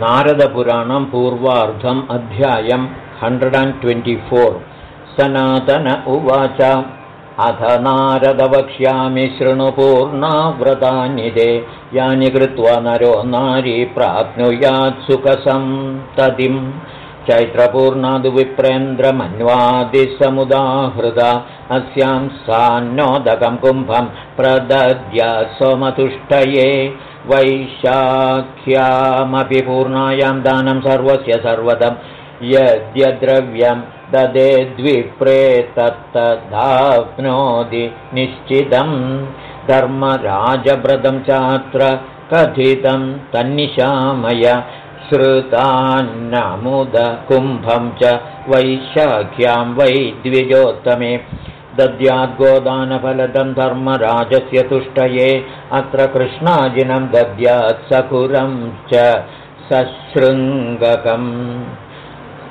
नारदपुराणं पूर्वार्धम् अध्यायम् हण्ड्रेड् अण्ड् ट्वेण्टिफोर् सनातन उवाच अथ नारदवक्ष्यामि शृणुपूर्णाव्रतानि यानि कृत्वा नरो नारी प्राप्नुयात् सुखसं तदिम् चैत्रपूर्णादुविप्रेन्द्रमन्वादिसमुदाहृदा अस्यां सान्नोदकं कुम्भं प्रदद्य सोमतुष्टये वैशाख्यामपि पूर्णायां दानं सर्वस्य सर्वदं। यद्यद्रव्यं ददे द्विप्रे तत्तदाप्नोति निश्चितं। धर्मराजव्रतं चात्र कथितं तन्निशामय श्रुतान्नमुदकुम्भं च वैशाख्यां वै द्विजोत्तमे दद्याद्गोदानफलदं धर्मराजस्य तुष्टये। अत्र कृष्णाजिनं दद्यात् सकुरं च सशृङ्गकम्।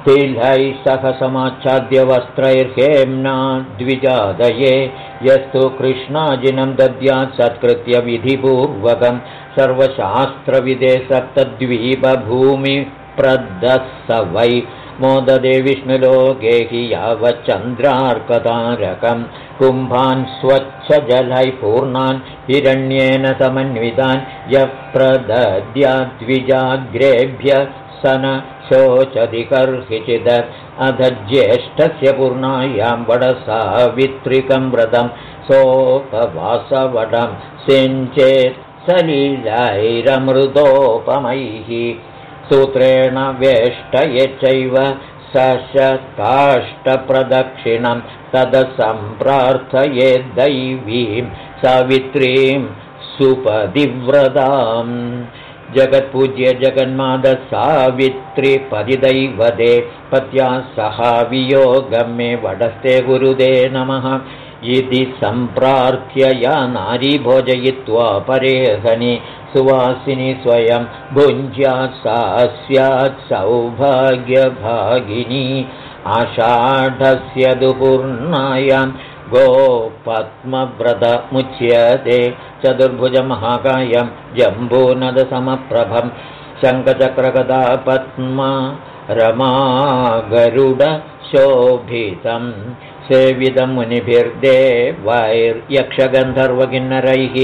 तिलैः सह समाच्छाद्यवस्त्रैर्हेम्ना द्विजादये। यस्तु कृष्णाजिनं दद्यात् सत्कृत्य विधिपूर्वकं सर्वशास्त्रविदे सप्तद्वीपभूमिप्रदः स वै मोददे विष्णुलोके हि यावच्चन्द्रार्कतारकम् कुम्भान् स्वच्छजलैः पूर्णान् हिरण्येन समन्वितान् यः प्रदद्याद्विजाग्रेभ्य स न शोचति कर्हिचिद अध ज्येष्ठस्य पूर्णायां वडसावित्रिकं व्रतं सोपवासवडं सिञ्चेत् सलीलैरमृतोपमैः सूत्रेण वेष्टये चैव सशकाष्ठप्रदक्षिणं तदसम्प्रार्थये दैवीं सावित्रीं सुपदिव्रताम् जगत्पूज्य जगन्माद सावित्रिपदिदैवदे पत्या सहावियोगं मे वडस्ते गुरुदे नमः। इति सम्प्रार्थ्य या नारी भोजयित्वा परेहनि सुवासिनी स्वयं भुञ्ज्या सा स्यात् सौभाग्यभागिनी। आषाढस्य दुपूर्णायां गोपद्मव्रतमुच्यते चतुर्भुजमहाकायं जम्बूनदसमप्रभं शङ्खचक्रगदा पद्म रमागरुडशोभितम् सेविदं मुनिभिर्देवैर्यक्षगन्धर्वकिन्नरैः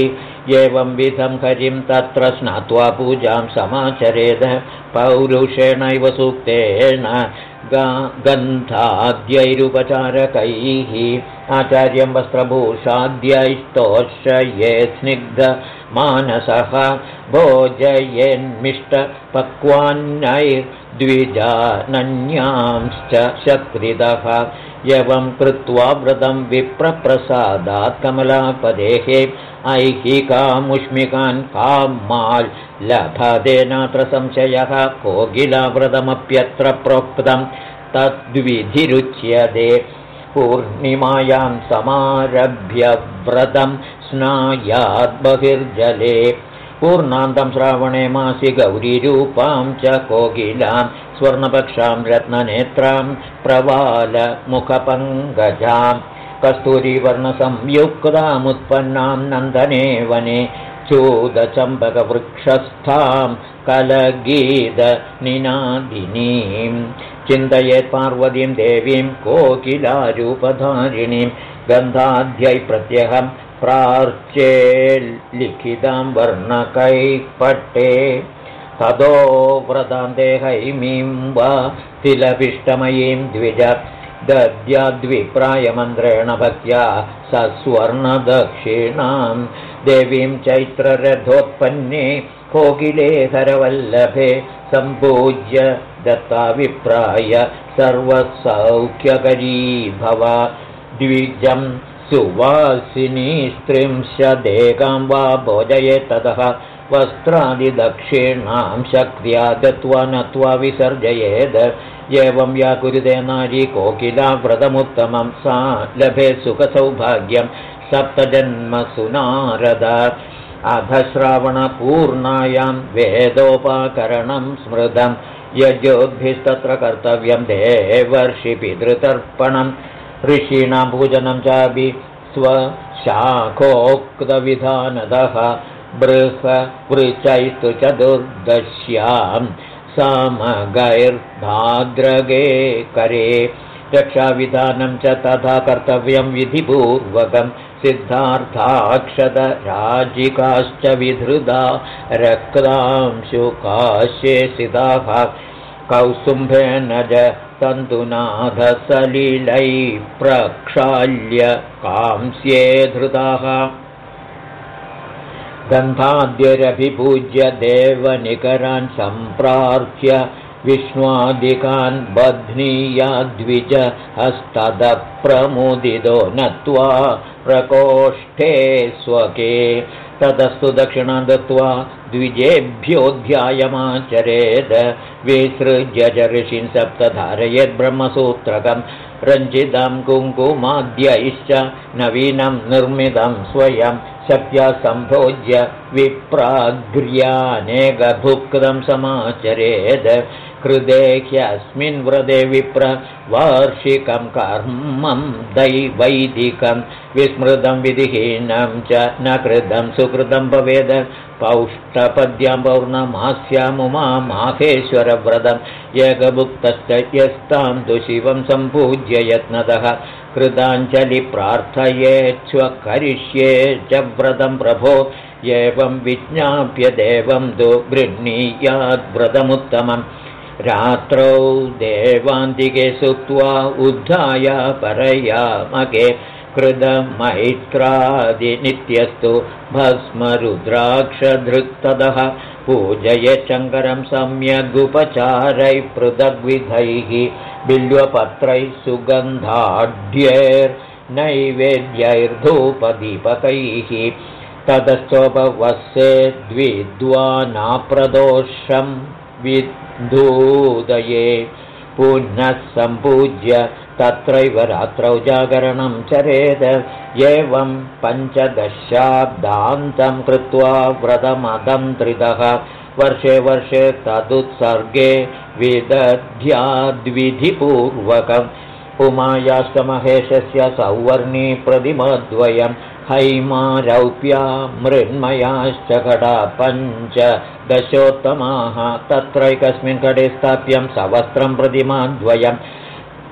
एवं विधं हरिं तत्र स्नात्वा पूजां समाचरेद पौरुषेणैव सूक्तेन गन्धाद्यैरुपचारकैः आचार्यं वस्त्रभूषाद्यैस्तोषये स्निग्धमानसः भोजयेन्मिष्टपक्वान्नैर्द्विजानन्यांश्च शक्रिदः एवं कृत्वा व्रतं विप्रप्रसादात् कमलापदेः। ऐहिकामुष्मिकान् कामाल् लभतेनात्र संशयः। कोकिलाव्रतमप्यत्र प्रोक्तं तद्विधिरुच्यते। पूर्णिमायां समारभ्य व्रतं स्नायाद्बहिर्जले पूर्णान्तं श्रावणे मासि गौरीरूपां च कोकिलां स्वर्णपक्षां रत्ननेत्रां प्रवालमुखपङ्गजां। कस्तूरीवर्णसंयुक्तामुत्पन्नां नन्दने वने चूदचम्बकवृक्षस्थां कलगीतनिनादिनीं चिन्तयेत् पार्वतीं देवीं कोकिलारूपधारिणीं गन्धाध्यै प्रत्यहं प्रार्चेल्लिखितां वर्णकैः पट्टे ततो व्रतां देहैमीं वा तिलपिष्टमयीं द्विज दद्याद्विप्रायमन्त्रेण भक्त्या सस्वर्णदक्षिणां देवीं चैत्ररथोत्पन्ने कोकिले हरवल्लभे सम्पूज्य दत्ताभिप्राय सर्वसौख्यकरी भव द्विजं सुवासिनी स्त्रिंशदेकां वा भोजयेत्ततः वस्त्रादिदक्षिणां शक्त्या दत्त्वा नत्वा विसर्जयेद्। एवं या कुरुते नारी कोकिला व्रतमुत्तमं सा लभे सुखसौभाग्यं सप्तजन्मसुनारद। अधश्रावणपूर्णायां वेदोपाकरणं स्मृतं। यज्ञोद्भिस्तत्र कर्तव्यं देवर्षिपितृतर्पणं ऋषीणां पूजनं चापि स्वशाखोक्तविधानदः बृहवृचैस्तु चतुर्दश्यां समगैर्भाद्रगे करे रक्षाविधानं च तथा कर्तव्यं विधिपूर्वकं सिद्धार्थाक्षतराजिकाश्च विधृता रक्तांशुकाश्ये सिताः कौसुम्भेन च तन्तुनाथसलिलै प्रक्षाल्य कांस्ये धृताः। गन्धाद्यरभिपूज्य देवनिकरान् सम्प्रार्थ्य विष्णुवादिकान् बध्नीयाद्विज हस्तदप्रमुदितो नत्वा प्रकोष्ठे स्वके ततस्तु दक्षिणा दत्त्वा द्विजेभ्योऽध्यायमाचरेद विसृज्य च ऋषिन् सप्तधारयेद्ब्रह्मसूत्रकम् रञ्जितं कुङ्कुमाद्यैश्च नवीनं निर्मितं स्वयं शक्त्या सम्भोज्य विप्राग्र्यानेकभुक्तं समाचरेद कृदे ह्यस्मिन् व्रते विप्र वार्षिकं कर्मं दैवैदिकं विस्मृतं विधिहीनं च न कृतं सुकृतं भवेद पौष्टपद्यां पौर्णमास्यामुमा माहेश्वरव्रतम् एकभुक्तश्च यस्तां तु शिवं सम्पूज्य यत्नतः कृताञ्जलिप्रार्थयेच्छ्वकरिष्ये च व्रतं प्रभो एवं विज्ञाप्य देवं तु गृह्णीयाद्व्रतमुत्तमम् रात्रौ देवान्तिके सुक्त्वा उद्धाय परयामके कृतमैत्रादिनित्यस्तु भस्मरुद्राक्षधृक्तदः। पूजय शङ्करं सम्यगुपचारैः पृथग्विधैः बिल्वपत्रैः सुगन्धाढ्यैर्नैवेद्यैर्धूपदीपकैः। ततश्चोपवस्ये द्विद्वानाप्रदोषं विद्धूदये पुनः सम्पूज्य तत्रैव रात्रौ जागरणं चरेद। एवं पञ्चदशाब्दान्तं कृत्वा व्रतमदन्त्रितः वर्षे वर्षे तदुत्सर्गे विदध्याद्विधिपूर्वकम् उमायास्तमहेशस्य प्रतिमद्वयम् हैमारौप्या मृण्मयाश्च घटा पञ्च दशोत्तमाः तत्रैकस्मिन् घटे स्थाप्यं सवस्त्रं प्रतिमाद्वयम्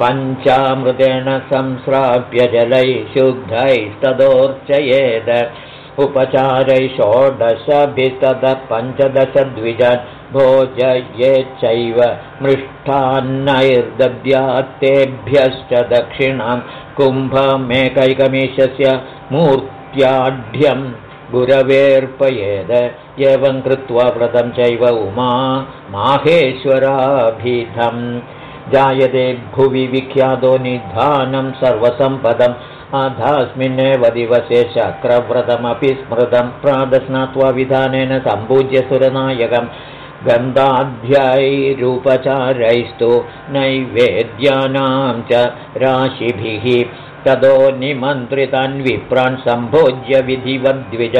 पञ्चामृतेन संस्राप्य जलैः शुद्धैस्तदोर्चयेद। उपचारै षोडशभिस्ततः पञ्चदशद्विजान् भोजयेच्चैव मृष्टान्नैर्दद्यात्तेभ्यश्च दक्षिणां कुम्भमेकैकमीशस्य मूर्त्याढ्यं गुरवेऽर्पयेद एवं कृत्वा व्रतं चैव उमा माहेश्वराभिधम्। जायते भुवि विख्यातो निधानं सर्वसम्पदम्। अधास्मिन्नेव दिवसे शक्रव्रतमपि स्मृतं प्रादस्नात्वा विधानेन सम्पूज्य सुरनायकम् गन्धाध्यायैरूपचारैस्तु नैवेद्यानां च राशिभिः। ततो निमन्त्रितान् विप्रान् सम्भोज्य विधिवद्विज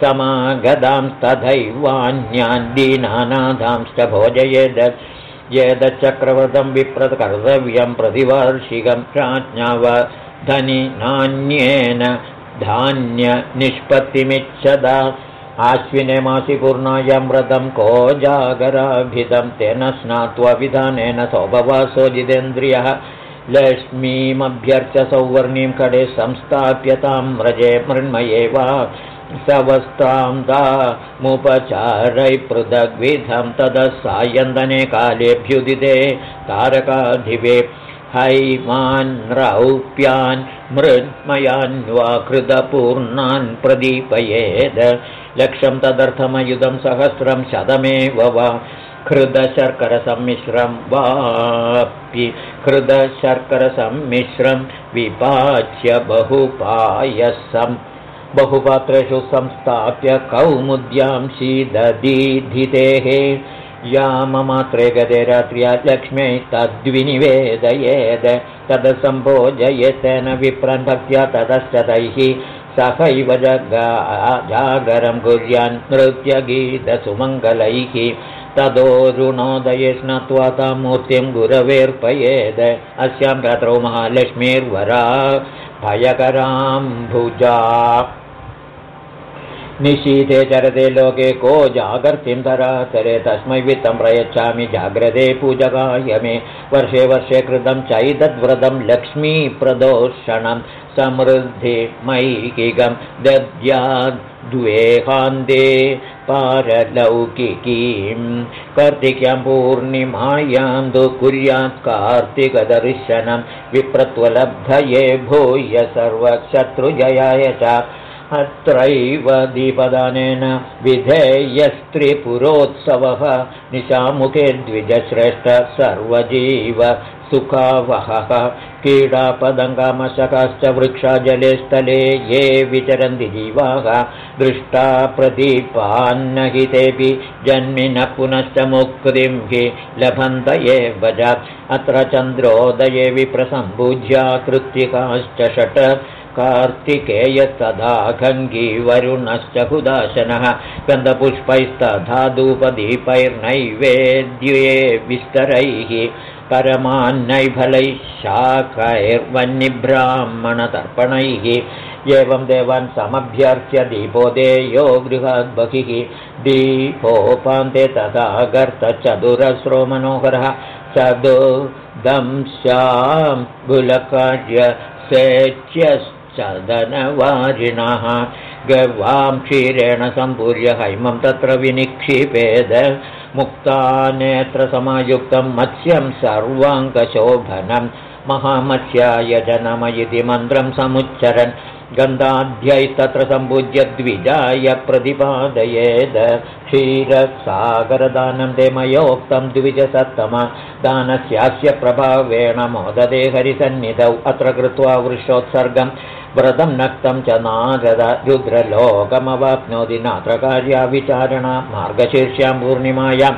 समागतां तथैवान्यान् दीनानाथांश्च भोजयेद। यदचक्रवर्तं विप्रकर्तव्यं प्रतिवार्षिकं धनि नान्येन धान्यनिष्पत्तिमिच्छदा आश्विने मासि पूर्णायां व्रतं को जागराभिधं तेन स्नात्वा विधानेन जितेन्द्रियः लक्ष्मीमभ्यर्च्य सौवर्णीं कडे संस्थाप्यतां व्रजे मृण्मये वा सवस्तां दामुपचारै पृथग्विधं ततः सायन्दने कालेऽभ्युदिते तारकाधिवे हैमान् रौप्यान् मृन्मयान्वा कृतपूर्णान् प्रदीपयेद लक्षं तदर्थमयुधं सहस्रं शतमेव वा हृदशर्करसम्मिश्रं वापि हृदशर्करसम्मिश्रं विपाच्य बहुपायसम् बहुपात्रेषु संस्थाप्य कौमुद्यां शीदधीधितेः याममात्रे गदे रात्र्या लक्ष्म्यै तद्विनिवेदयेद तदसम्भोजयेतेन विप्रन् भक्त्या ततश्च तैः सहैव जगा जागरं नृत्यगीतसुमङ्गलैः तदोरुणोदये स्नत्वा तां मूर्तिं गुरवेर्पयेद अस्यां रात्रौ महालक्ष्मीर्वरा भयकराम्भुजा निशीथे चरते लोके को जागर्तिं धराचरे तस्मै वित्तं प्रयच्छामि जाग्रते पूजकाय मे। वर्षे वर्षे कृतं चैतद्व्रतं लक्ष्मीप्रदोषणं समृद्धिमैकिकं दद्याद्वेहान्ते पारलौकिकीं। कार्तिक्यां पूर्णिमायां तु कुर्यात् कार्तिकदर्शनं। विप्रत्वलब्धये भूय सर्वशत्रुजयाय च अत्रैव दीपदानेन विधेयस्त्रिपुरोत्सवः निशामुखे द्विजश्रेष्ठ सर्वजीव सुखावहः। कीडापदङ्गामशकाश्च वृक्षा जले स्थले ये विचरन्ति जीवाः। दृष्टा प्रदीपान्नहितेऽपि जन्मिनः पुनश्च मुक्तिं हि लभन्त एव अत्र चन्द्रोदये विप्रसम्भुज्या कृत्तिकाश्च षट्। कार्तिकेयस्तथा खङ्गी वरुणश्च हुदाशनः। गन्धपुष्पैस्तथा धूपदीपैर्नैवेद्ये विस्तरैः परमान्नैफलैः शाखैर्वन्निब्राह्मणतर्पणैः। एवं देवान् समभ्यर्च्य दीपो देयो गृहाद्बहिः। दीपोपान्ते तथा गर्तचतुरस्रो मनोहरः चदुदंशां गुलकार्य सेच्यश्च चदनवारिणः गवां क्षीरेण सम्पूर्य हैमं तत्र विनिक्षिपेद मुक्तानेत्रसमयुक्तं मत्स्यं सर्वाङ्गशोभनं महामत्स्याय जनमयिति मन्त्रं समुच्चरन् गन्धाध्यैस्तत्र सम्पूज्य द्विजाय प्रतिपादयेद। क्षीरसागरदानं ते मयोक्तं द्विजसत्तम। दानस्यास्य प्रभावेण मोददे हरिसन्निधौ। अत्र कृत्वा वृषोत्सर्गम् व्रतं नक्तं च नारद रुद्रलोकमवाप्नोति। नात्र कार्या विचारणा मार्गशीर्ष्यां पूर्णिमायां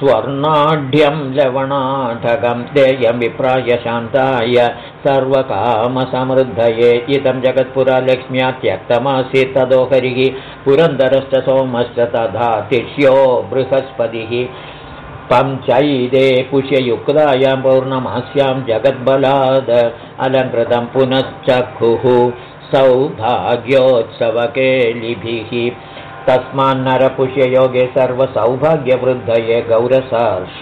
स्वर्णाढ्यं लवणाढकं देयं विप्राय शान्ताय सर्वकामसमृद्धये इदं जगत्पुरा लक्ष्म्या त्यक्तमासीत् तदो हरिः पुरन्दरश्च सोमश्च तथा तिष्यो बृहस्पतिः पञ्चैदे पुष्ययुक्तायां पौर्णमास्यां जगद्बलाद अलङ्कृतं पुनश्चक्षुः सौभाग्योत्सवकेलिभिः तस्मान्नरपुष्ययोगे सर्वसौभाग्यवृद्धये गौरसर्षपकल्केन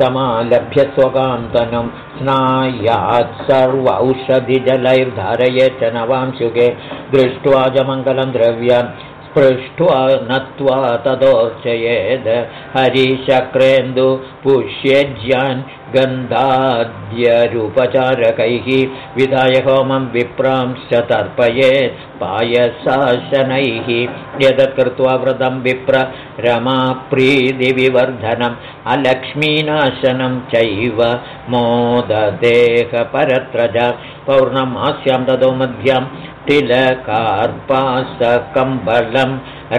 समालभ्य स्वकान्तनं स्नायात् सर्व औषधिजलैर्धारये च नवांशुके दृष्ट्वा च मङ्गलं द्रव्यम् पृष्ट्वा नत्वा तदोर्चयेद् हरिशक्रेन्दु पुष्यज्यान् गन्धाद्यरूपचारकैः विधाय होमं विप्रांश्च तर्पयेत् पायशासनैः यदत्कृत्वा व्रतं विप्र रमाप्रीतिविवर्धनम् अलक्ष्मीनाशनं चैव मोददेहपरत्र च पौर्णमास्यां ततो मध्यां तिलकार्पासकम्बलं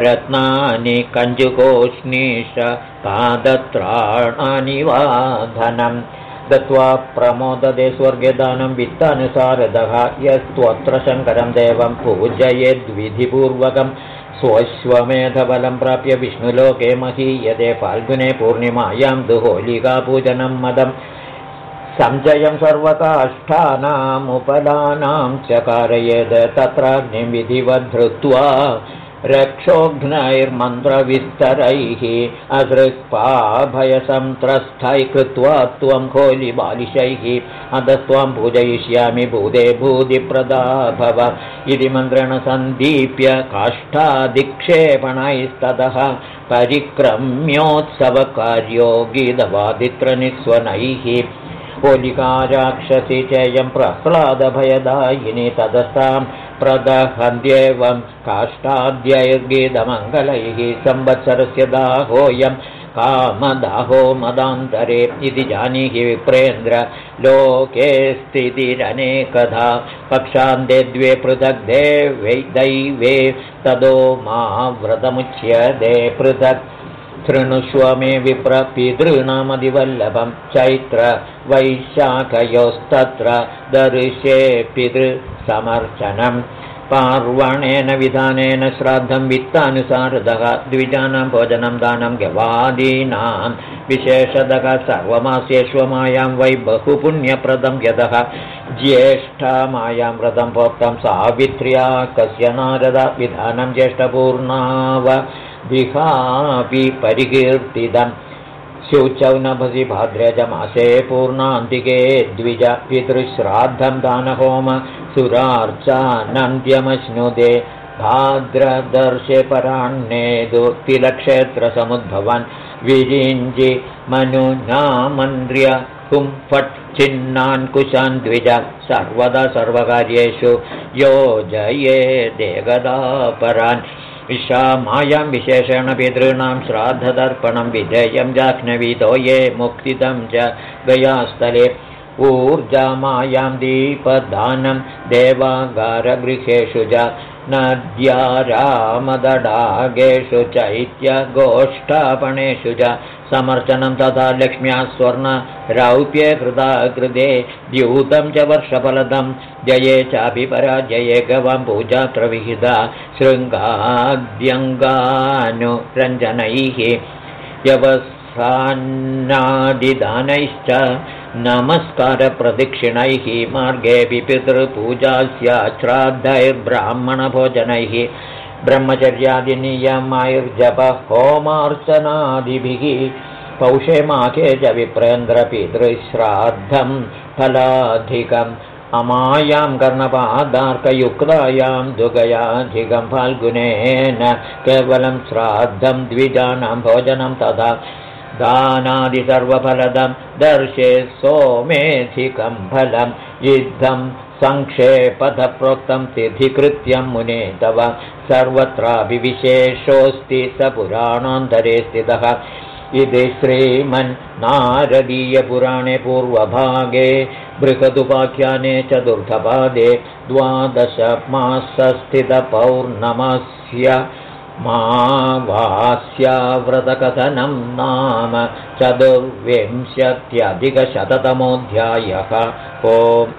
रत्नानि कञ्जुकोष्णीश पादत्राणानि वाधनं दत्त्वा प्रमोददे स्वर्गदानं वित्तानुसारदः यस्त्वत्र शङ्करं देवं पूजयेद्विधिपूर्वकं। स्वश्वमेधबलं प्राप्य विष्णुलोके महीयते फाल्गुने पूर्णिमायां दुहोलिकापूजनं मदम् सञ्चयं सर्वकाष्ठानामुपदानां च कारयेद् तत्राग्निविधिवद्धृत्वा रक्षोघ्नैर्मन्त्रविस्तरैः अदृक्पाभयसन्त्रस्थै कृत्वा त्वं खोलिबालिशैः अधस्त्वां पूजयिष्यामि भूदे भूदिप्रदा भव इति मन्त्रेण सन्दीप्य काष्ठादिक्षेपणैस्ततः परिक्रम्योत्सवकार्यो गीतवादित्रनिस्वनैः होलिकाराक्षसि चेयं प्रह्लादभयदायिनि तदस्तां प्रदहन्त्येवं काष्ठाद्यैर्गीतमङ्गलैः संवत्सरस्य दाहोऽयं कामदाहो मदान्तरे इति जानीहि विप्रेन्द्र लोके स्थितिरनेकधा पक्षान्ते द्वे पृथग् देवै दैवे तदो मा व्रतमुच्यते पृथक् शृणुष्व मे विप्रपितॄणामधिवल्लभं चैत्र वैशाखयोस्तत्र दर्शे पितृसमर्चनम् पार्वणेन विधानेन श्राद्धं वित्तानुसारतः द्विजानां भोजनं दानं गवादीनां। विशेषतः सर्वमास्येष्वमायां वै बहुपुण्यप्रदं यतः। ज्येष्ठमायां व्रतं प्रोक्तं सावित्र्या कस्य नारद। विधानं ज्येष्ठपूर्णाव विहापि शुचौ नभसि भाद्रजमासे पूर्णान्तिके द्विज पितृश्राद्धं दानहोम सुरार्चानन्त्यमश्नुदे भाद्रदर्शे पराण्ये तिलक्षेत्रसमुद्भवन् विरिञ्जि मनुनामन्त्र्य हुं फट् छिन्नान् कुशान् द्विज सर्वदा सर्वकार्येषु। योजये देगदापरान् मायां विशेषेण पितॄणां श्राद्धदर्पणं विधेयं जाह्नवीतो ये मुक्तितं च गयास्थले। ऊर्जामायां दीपदानं देवागारगृहेषु च नद्या रामदडागेषु चैत्यगोष्ठापणेषु च समर्चनं तथा लक्ष्म्या स्वर्णरौप्ये कृता कृते द्यूतं च वर्षफलदं। जये चापि पराजये गवां पूजात्र विहिता शृङ्गाद्यङ्गानुरञ्जनैः व्यवसान्नादिदानैश्च नमस्कारप्रदक्षिणैः। मार्गेऽपि पितृपूजा स्यात् श्राद्धैर्ब्राह्मणभोजनैः ब्रह्मचर्यादिनियमैर्जपः होमार्चनादिभिः पौषे माघे च विप्रेन्द्रपितृश्राद्धं फलाधिकम् अमायां कर्णपादार्कयुक्तायां दुगयाधिकं फाल्गुनेन केवलं श्राद्धं द्विजानां भोजनं तथा दानादिसर्वफलदं दर्शे सोमेधिकं फलं युद्धं सङ्क्षेपथप्रोक्तं तिथिकृत्यं मुने तव सर्वत्रापि विशेषोऽस्ति स पुराणान्तरे स्थितः। इति श्रीमन्नारदीयपुराणे पूर्वभागे बृहदुपाख्याने चतुर्थपादे द्वादशमासस्थितपौर्णमस्य मावास्याव्रतकथनं नाम चतुर्विंशत्यधिकशततमोऽध्यायः। ओम्